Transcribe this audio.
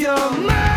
your mind.